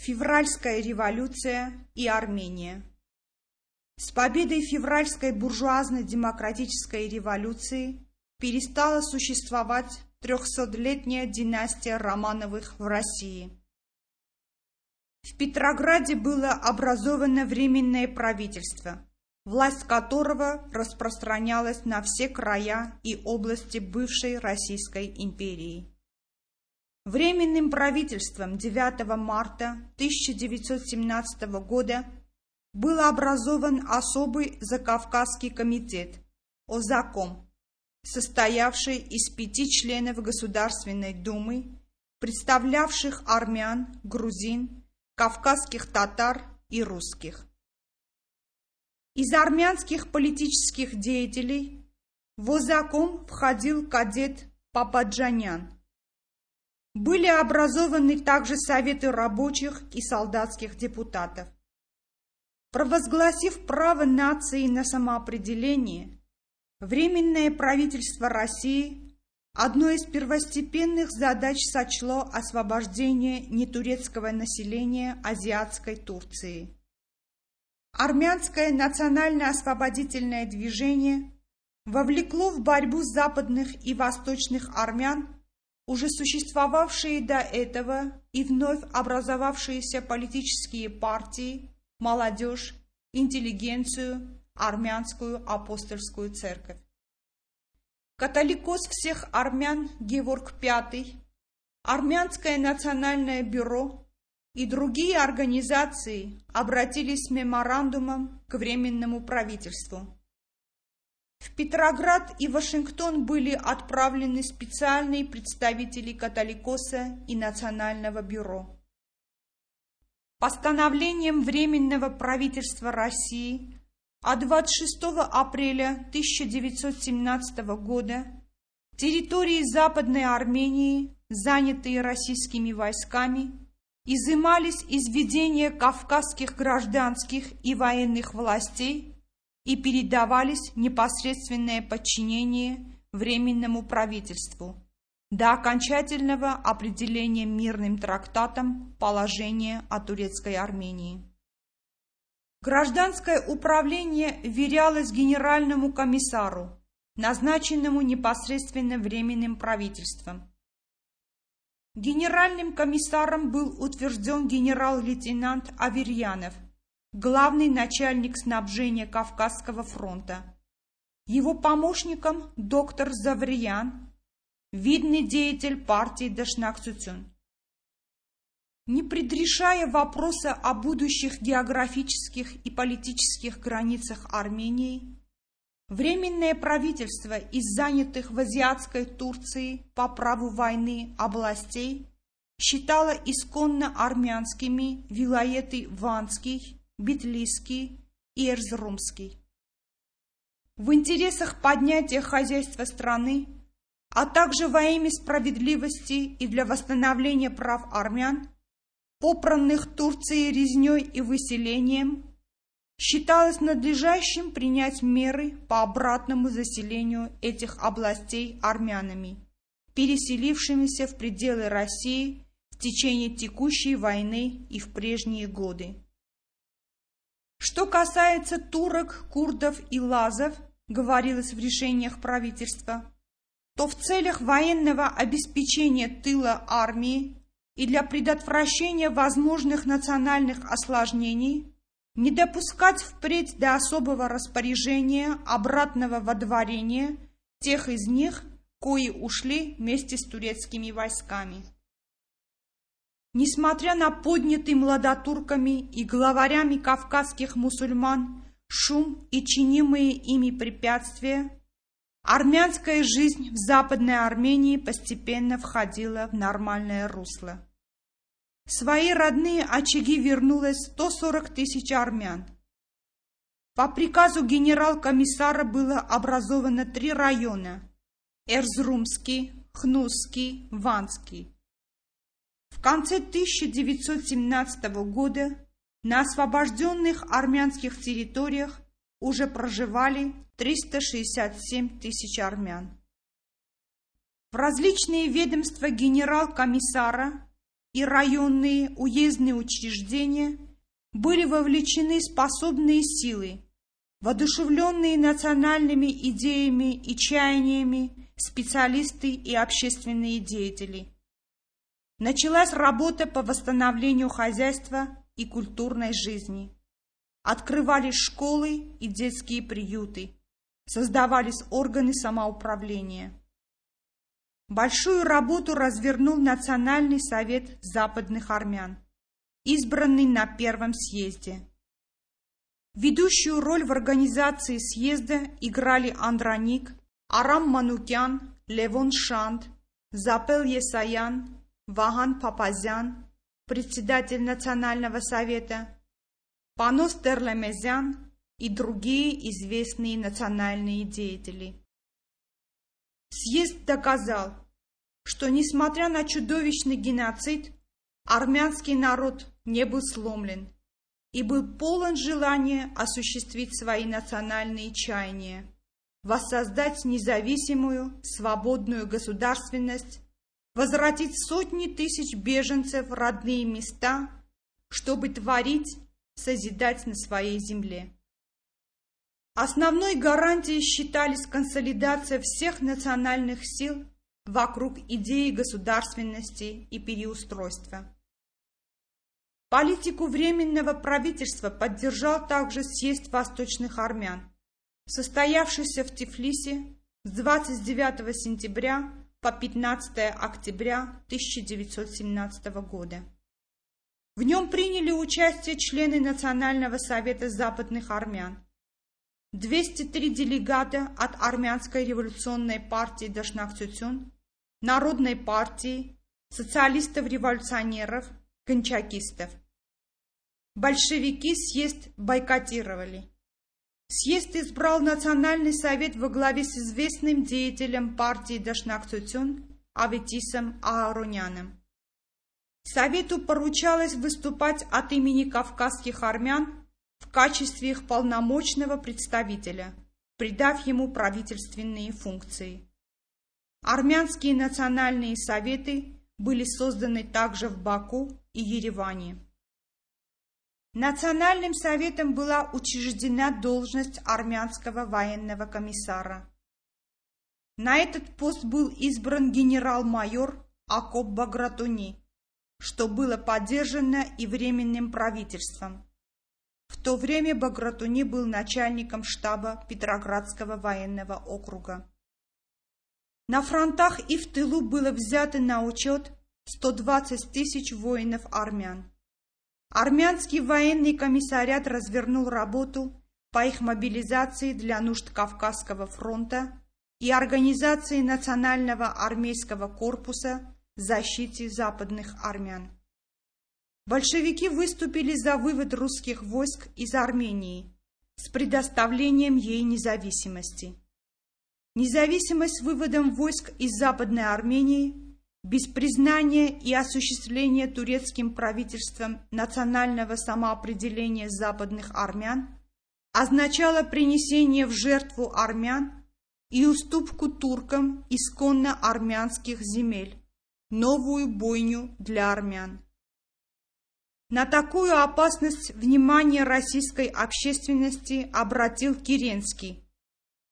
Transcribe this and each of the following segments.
Февральская революция и Армения. С победой февральской буржуазно-демократической революции перестала существовать трехсотлетняя династия Романовых в России. В Петрограде было образовано Временное правительство, власть которого распространялась на все края и области бывшей Российской империи. Временным правительством 9 марта 1917 года был образован особый Закавказский комитет ОЗАКОМ, состоявший из пяти членов Государственной Думы, представлявших армян, грузин, кавказских татар и русских. Из армянских политических деятелей в ОЗАКОМ входил кадет Пападжанян – были образованы также советы рабочих и солдатских депутатов. Провозгласив право нации на самоопределение, Временное правительство России одной из первостепенных задач сочло освобождение нетурецкого населения азиатской Турции. Армянское национально-освободительное движение вовлекло в борьбу западных и восточных армян уже существовавшие до этого и вновь образовавшиеся политические партии, молодежь, интеллигенцию, армянскую апостольскую церковь. Католикос всех армян Геворг V, Армянское национальное бюро и другие организации обратились с меморандумом к Временному правительству. В Петроград и Вашингтон были отправлены специальные представители католикоса и Национального бюро. Постановлением Временного правительства России от 26 апреля 1917 года территории Западной Армении, занятые российскими войсками, изымались из ведения кавказских гражданских и военных властей и передавались непосредственное подчинение Временному правительству до окончательного определения мирным трактатом положения о турецкой Армении. Гражданское управление верялось генеральному комиссару, назначенному непосредственно Временным правительством. Генеральным комиссаром был утвержден генерал-лейтенант Аверьянов – главный начальник снабжения Кавказского фронта. Его помощником доктор Завриян, видный деятель партии Дашнаксутюн. Не предрешая вопроса о будущих географических и политических границах Армении, Временное правительство из занятых в азиатской Турции по праву войны областей считало исконно армянскими вилаеты Ванский, Битлийский и Эрзрумский. В интересах поднятия хозяйства страны, а также во имя справедливости и для восстановления прав армян, попранных Турцией резней и выселением, считалось надлежащим принять меры по обратному заселению этих областей армянами, переселившимися в пределы России в течение текущей войны и в прежние годы. Что касается турок, курдов и лазов, говорилось в решениях правительства, то в целях военного обеспечения тыла армии и для предотвращения возможных национальных осложнений не допускать впредь до особого распоряжения обратного водворения тех из них, кои ушли вместе с турецкими войсками. Несмотря на поднятый младотурками и главарями кавказских мусульман шум и чинимые ими препятствия, армянская жизнь в Западной Армении постепенно входила в нормальное русло. В свои родные очаги вернулось 140 тысяч армян. По приказу генерал-комиссара было образовано три района – Эрзрумский, Хнусский, Ванский – в конце 1917 года на освобожденных армянских территориях уже проживали 367 тысяч армян. В различные ведомства генерал-комиссара и районные уездные учреждения были вовлечены способные силы, воодушевленные национальными идеями и чаяниями специалисты и общественные деятели. Началась работа по восстановлению хозяйства и культурной жизни. Открывались школы и детские приюты, создавались органы самоуправления. Большую работу развернул Национальный совет западных армян, избранный на Первом съезде. Ведущую роль в организации съезда играли Андроник, Арам Манукян, Левон Шант, Запел Есаян, Ваган Папазян, председатель Национального совета, Панос Терлемезян и другие известные национальные деятели. Съезд доказал, что, несмотря на чудовищный геноцид, армянский народ не был сломлен и был полон желания осуществить свои национальные чаяния, воссоздать независимую, свободную государственность, возвратить сотни тысяч беженцев в родные места, чтобы творить, созидать на своей земле. Основной гарантией считались консолидация всех национальных сил вокруг идеи государственности и переустройства. Политику Временного правительства поддержал также съезд восточных армян, состоявшийся в Тифлисе с 29 сентября по 15 октября 1917 года. В нем приняли участие члены Национального совета западных армян, 203 делегата от Армянской революционной партии Дашнакцютюн, Народной партии, социалистов-революционеров, кончакистов. Большевики съезд бойкотировали. Съезд избрал Национальный совет во главе с известным деятелем партии Дашнакцутюн Аветисом Аароняном. Совету поручалось выступать от имени кавказских армян в качестве их полномочного представителя, придав ему правительственные функции. Армянские национальные советы были созданы также в Баку и Ереване. Национальным советом была учреждена должность армянского военного комиссара. На этот пост был избран генерал-майор Акоп Багратуни, что было поддержано и Временным правительством. В то время Багратуни был начальником штаба Петроградского военного округа. На фронтах и в тылу было взято на учет 120 тысяч воинов-армян. Армянский военный комиссариат развернул работу по их мобилизации для нужд Кавказского фронта и организации Национального армейского корпуса защите западных армян большевики выступили за вывод русских войск из Армении с предоставлением ей независимости. Независимость с выводом войск из Западной Армении без признания и осуществления турецким правительством национального самоопределения западных армян означала принесение в жертву армян и уступку туркам исконно армянских земель, новую бойню для армян. На такую опасность внимание российской общественности обратил Керенский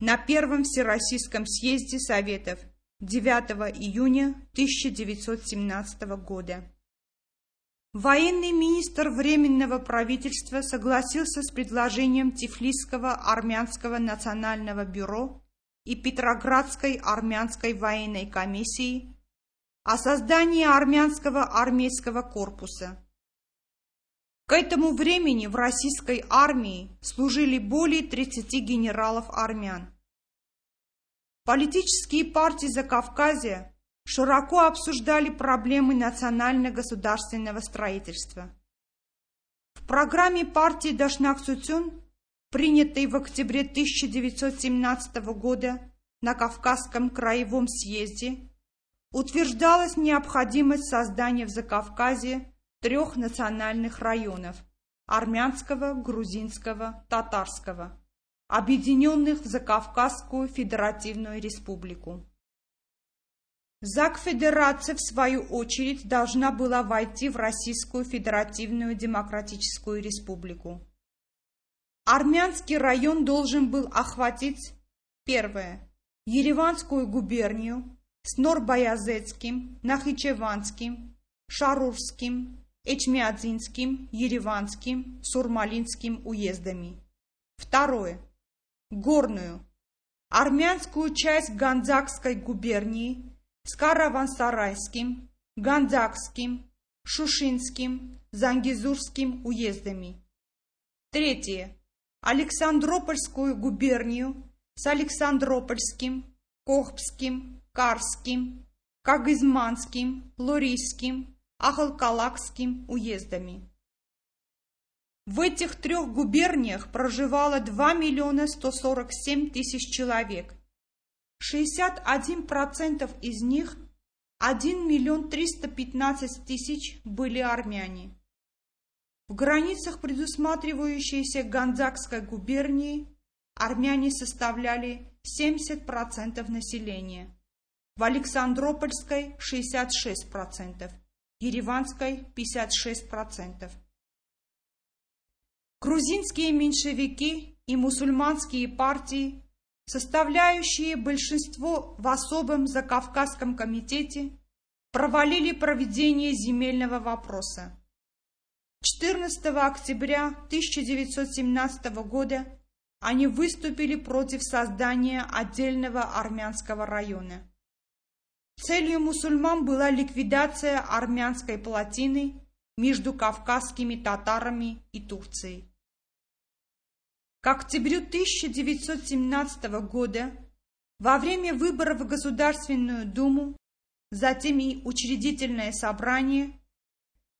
на Первом Всероссийском съезде Советов 9 июня 1917 года. Военный министр Временного правительства согласился с предложением Тифлисского армянского национального бюро и Петроградской армянской военной комиссии о создании армянского армейского корпуса – к этому времени в российской армии служили более 30 генералов-армян. Политические партии Закавказья широко обсуждали проблемы национально-государственного строительства. В программе партии Дашнак-Цутюн, принятой в октябре 1917 года на Кавказском краевом съезде, утверждалась необходимость создания в Закавказье трех национальных районов – армянского, грузинского, татарского, объединенных в Закавказскую Федеративную Республику. ЗАГ-федерация, в свою очередь, должна была войти в Российскую Федеративную Демократическую Республику. Армянский район должен был охватить первое – Ереванскую губернию с Норбоязецким, Нахичеванским, Шарурским, Эчмиадзинским, Ереванским, Сурмалинским уездами. Второе – Горную, армянскую часть Ганзакской губернии с Караван-Сарайским, Ганзакским, Шушинским, Зангизурским уездами. Третье. Александропольскую губернию с Александропольским, Кохбским, Карским, Кагызманским, Лорийским, Ахалкалакским уездами. В этих трех губерниях проживало 2 миллиона 147 тысяч человек, 61% из них, 1 миллион 315 тысяч, были армяне. В границах, предусматривающейся Ганзакской губернии, армяне составляли 70% населения, в Александропольской 66%, Ереванской 56%. Грузинские меньшевики и мусульманские партии составляющие большинство в особом Закавказском комитете, провалили проведение земельного вопроса. 14 октября 1917 года они выступили против создания отдельного армянского района. Целью мусульман была ликвидация армянской плотины между кавказскими татарами и Турцией. К октябрю 1917 года во время выборов в Государственную Думу, затем и учредительное собрание,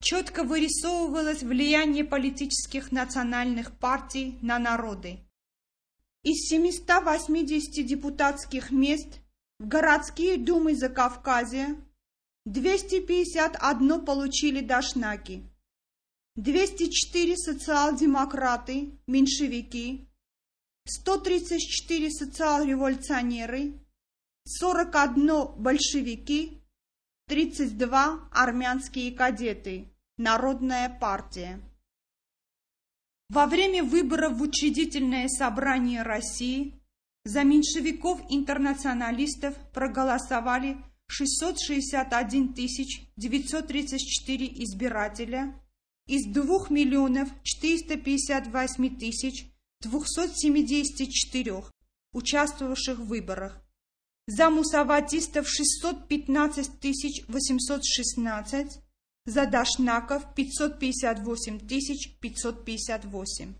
четко вырисовывалось влияние политических национальных партий на народы. Из 780 депутатских мест в городские думы Закавказья 251 получили дашнаки, 204 социал-демократы, меньшевики, 134 социал-революционеры, 41 большевики, 32 армянские кадеты, Народная партия. Во время выборов в учредительное собрание России за меньшевиков-интернационалистов проголосовали 661 934 избирателя, из 2 миллионов 458 тысяч 274 участвовавших в выборах. За мусаватистов 615 тысяч 816, за дашнаков 558 тысяч 558.